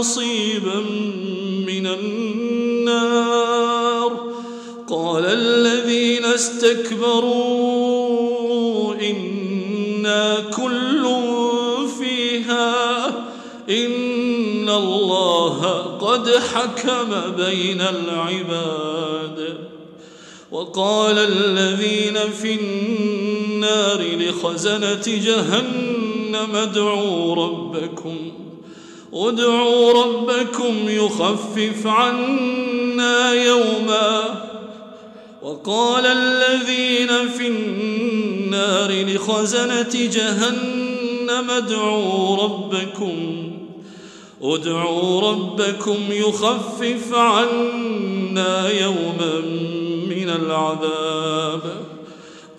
نصيبا من النار. قال الذين استكبروا إنا كل فيها إن الله قد حكم بين العباد. وقال الذين في النار لخزنة جهنم ادعوا ربكم. ادعوا ربكم يخفف عنا يوما. وقال الذين في النار لخزنة جهنم ادعوا ربكم ادعوا ربكم يخفف عنا يوما من العذاب.